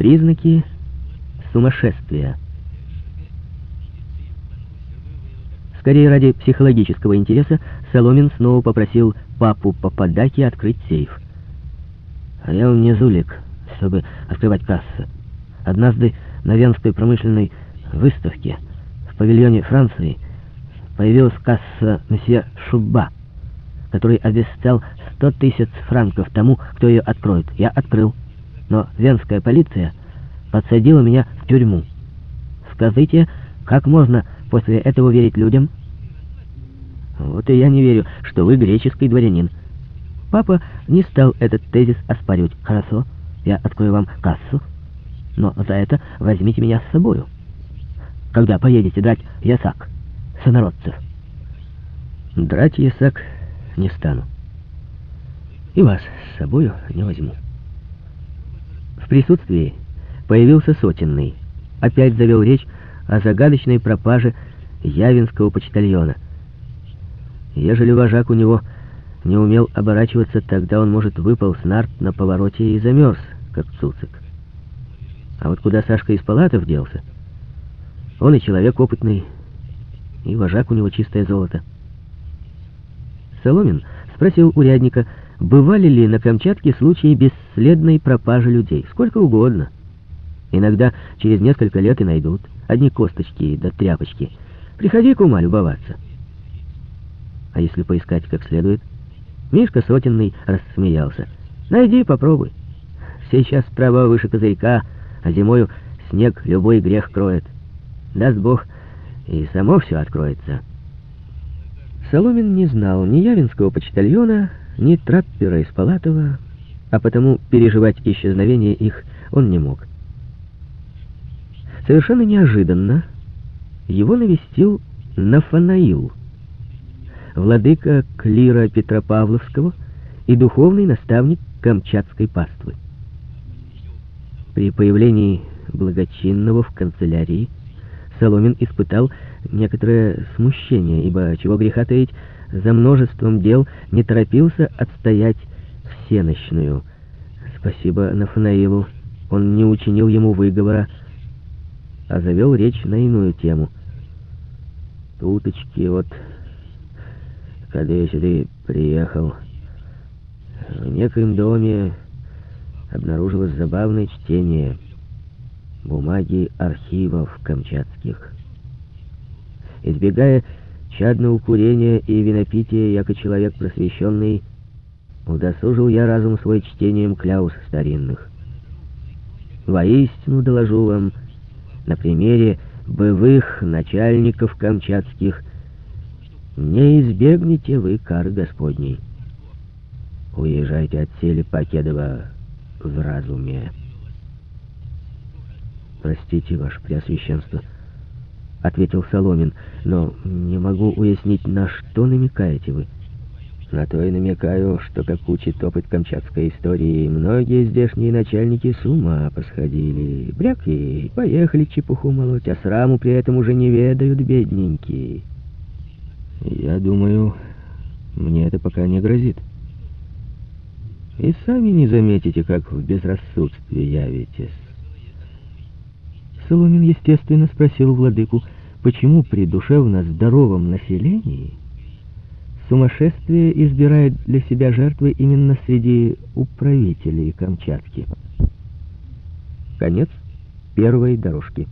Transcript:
Признаки сумасшествия. Скорее ради психологического интереса Соломин снова попросил папу Пападаки открыть сейф. А я не зулик, чтобы открывать кассу. Однажды на Венской промышленной выставке в павильоне Франции появилась касса месье Шуба, который обещал 100 тысяч франков тому, кто ее откроет. Я открыл, но венская полиция подсадила меня в тюрьму. Скажите, как можно после этого верить людям? Вот и я не верю, что вы греческий дворянин. Папа не стал этот тезис оспаривать. Хорошо, я открою вам кассу, но за это возьмите меня с собою. Когда поедете драть ясак, сонародцев? Драть ясак не стану. И вас с собою не возьму. В присутствии появился Сотенный. Опять завел речь о загадочной пропаже Явинского почтальона. Ежели вожак у него не умел оборачиваться, тогда он, может, выпал с нарт на повороте и замерз, как цуцик. А вот куда Сашка из палатов делся? Он и человек опытный, и вожак у него чистое золото. Соломин спросил урядника, бывали ли на Камчатке случаи бесследной пропажи людей. Сколько угодно. Иногда через несколько лет и найдут. Одни косточки да тряпочки. Приходи, кума, любоваться. А если поискать как следует? Мишка Сотенный рассмеялся. Найди, попробуй. Сейчас трава выше козырька, а зимою снег любой грех кроет. Даст Бог, и само все откроется. Соломин не знал ни Явинского почтальона, ни траппера из Палатова, а потому переживать исчезновение их он не мог. Совершенно неожиданно его навестил Нафанаил, владыка Клира Петропавловского и духовный наставник Камчатской паствы. При появлении благочинного в канцелярии Соломин испытал некоторое смущение, ибо, чего греха таить, за множеством дел не торопился отстоять всенощную. Спасибо Нафанаилу, он не учинил ему выговора, а завел речь на иную тему. Туточки вот, когда я сюда приехал, в некоем доме обнаружилось забавное чтение бумаги архивов камчатских. Избегая чадного курения и винопития, яко человек просвещенный, удосужил я разум свой чтением кляус старинных. Воистину доложу вам, на примере бывых начальников камчатских, не избегнете вы кар Господней. Уезжайте от сели Покедова в разуме. Простите, ваше преосвященство, — ответил Соломин, — но не могу уяснить, на что намекаете вы. На то и намекаю, что, как учит опыт камчатской истории, многие здешние начальники с ума посходили. Бряки, поехали чепуху молоть, а сраму при этом уже не ведают бедненькие. Я думаю, мне это пока не грозит. И сами не заметите, как в безрассудстве явитесь. Соломин, естественно, спросил владыку, почему при душевно здоровом населении сумасшествие избирает для себя жертвы именно среди управителей Камчатки. Конец первой дорожки.